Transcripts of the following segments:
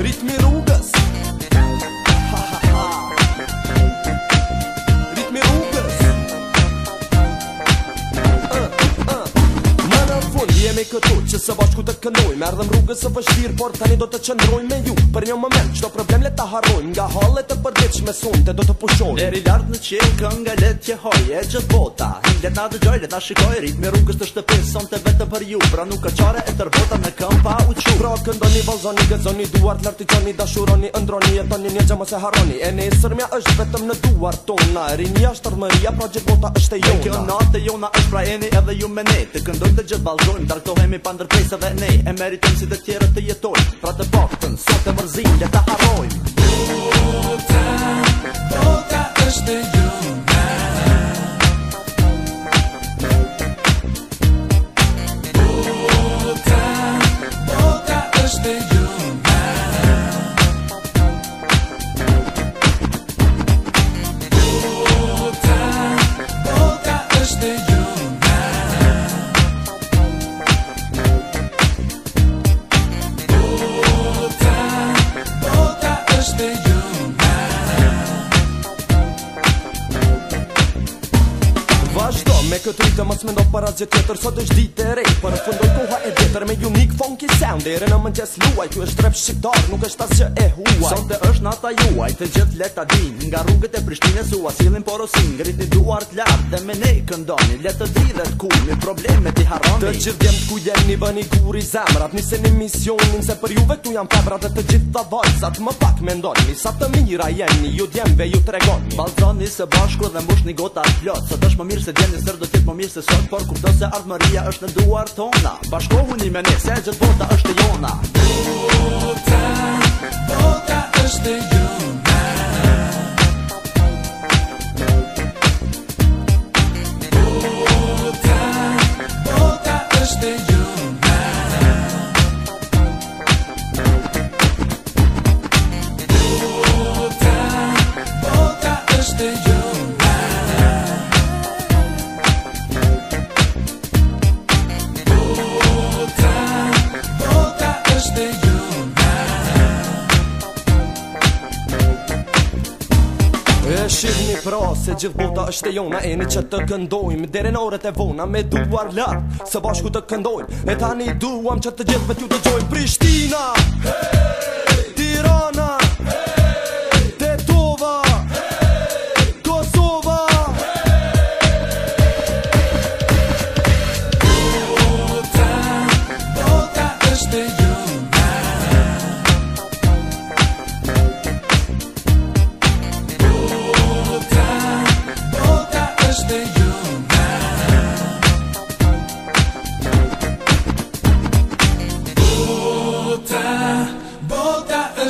Ritmo ro me këtu që së bashku të kënoj Me ardhëm rrugës së vështirë, por tani do të qëndroj me ju Për një moment, qdo problem le të harroj Nga hallet të përgjith shme sun, të do të pushoj Neri lartë në qirë, kën nga let që hoj E gjithë bota, hinde nga të gjoj, le të shikoj Ritmi rrugës të shtëpis, son të vetë për ju Pra nuk ka qare e tërbota në këm pa u qu Pra këndoni, valzoni, gëzoni, duart, lartë qoni Dashuroni, ndroni, e toni një gjemë se haroni E ne sërmja është vetëm në duar tona E rinja është tërmëria, pra gjithë bota është e jona kjo natë e jona është pra eni edhe ju me ne Të këndoj të gjithë valzojmë, Ndohemi pa ndërpresa dhe ne E meritim si dhe tjera të jetoj Pra të baktën, sot e mërzin, ja të harojmë Dota, dota është e gjumë baby. Me këtë rritë mos me ndo para zhjetë tjetër Sot është ditë e rejtë Për fundoj koha e vjetër Me unique funky sound Dere në mëngjes luaj Tu është rep shqiptar Nuk është asë që e huaj Sot e është nata juaj Të gjithë leta din Nga rrugët e prishtine Su asilin porosin Grit një duart lartë Dhe me ne këndoni Letë të dhe të kumi Problemet i haroni Të gjithë djemë të ku jeni Vë një gur i zemrat Nise një misionin Se për juve tu jam febra Dhe të gjithë të Më pak me Sa të mira jeni Ju djemve ju tregoni Baldroni se bashku Dhe mbush një gota të plot Sot është më mirë se djeni sërë do tjetë më mirë se sot Por kur se ardhë është në duar tona Bashkohu një ne, se gjithë bota është jona Bota, bota është jona vra se gjithë bota është e jona e një që të këndojmë Dere në orët e vona me duar lartë së bashku të këndojmë E tani duam që të gjithë me t'ju të gjojmë Prishtina! Hey!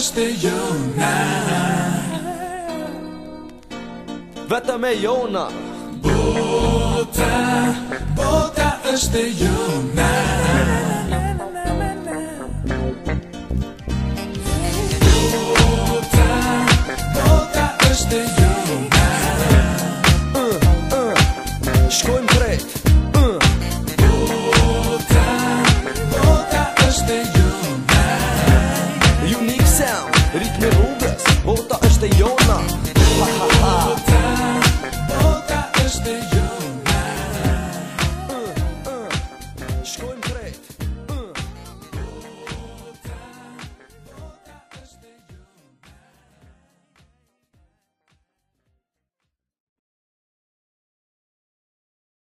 castellana Vete me jona Bota, bota castellana